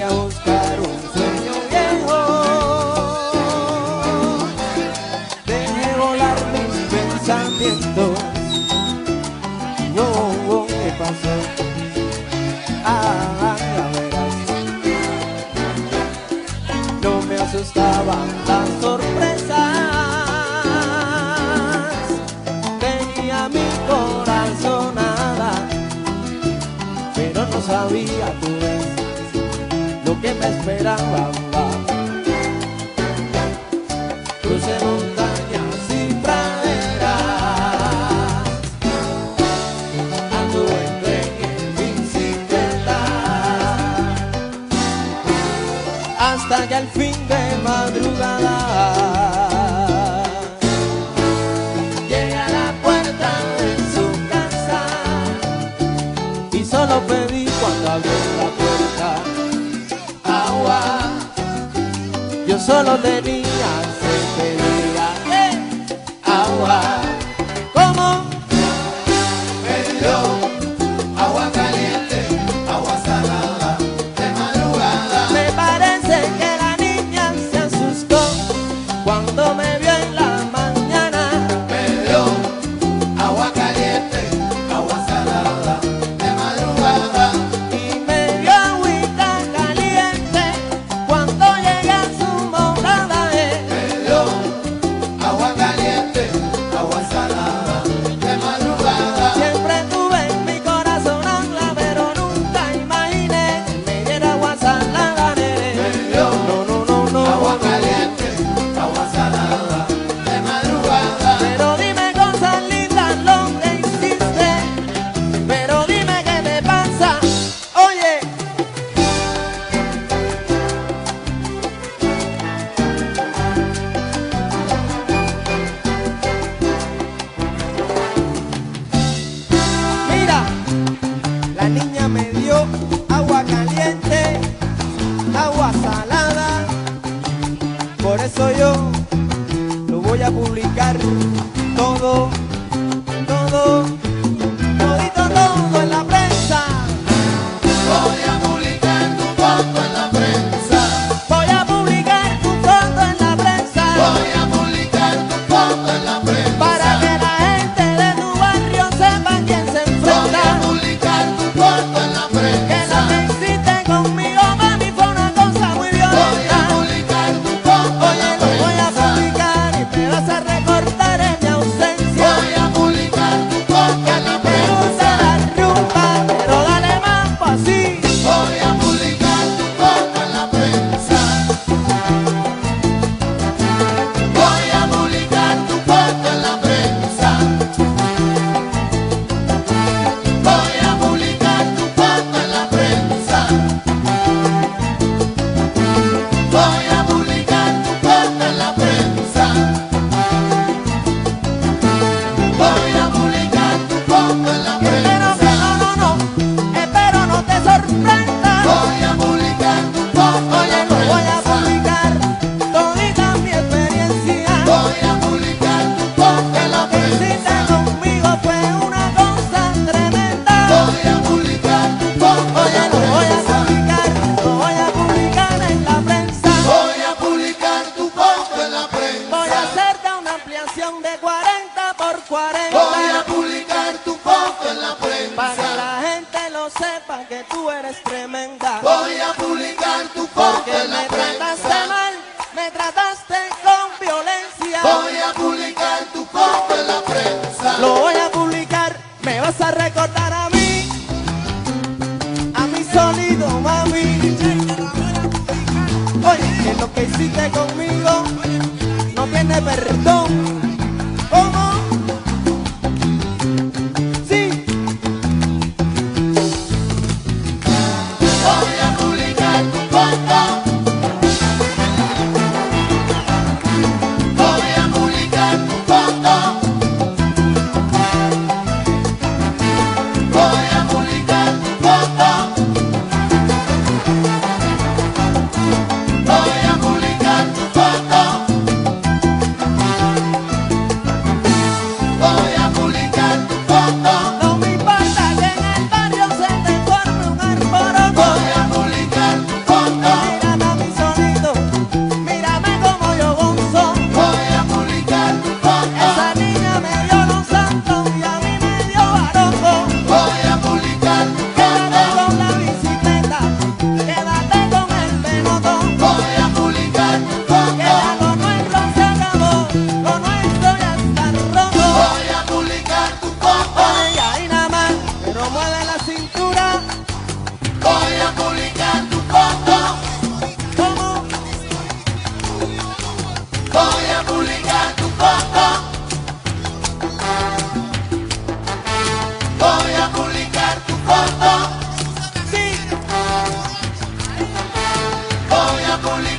a buscar un sueño viejo. Deje volar mis pensamientos. No, ¿qué pasó? Ah, ya verás. No me asustaban las sorpresas. Tenía mi corazonada, pero no sabía que me esperaba. Crucé montañas y praderas, anduve en tren y bicicleta, hasta que al fin de madrugada. llega la puerta de su casa y solo pedí cuando abrió la puerta agua. Yo solo tenía sed, pedía agua. me dio agua caliente, agua salada. Por eso yo lo voy a publicar. sepa que tú eres tremenda. Voy a publicar tu foto en la me prensa. trataste mal, me trataste con violencia. Voy a publicar tu foto en la prensa. Lo voy a publicar, me vas a recordar a mí, a mi sonido, mami. Oye, que lo que hiciste conmigo no tiene perdón. Napoli.